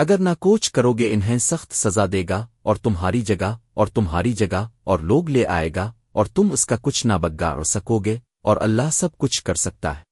اگر نہ کوچ کرو گے انہیں سخت سزا دے گا، اور تمہاری جگہ، اور تمہاری جگہ، اور لوگ لے آئے گا، اور تم اس کا کچھ نہ بگا اور سکو گے، اور اللہ سب کچھ کر سکتا ہے۔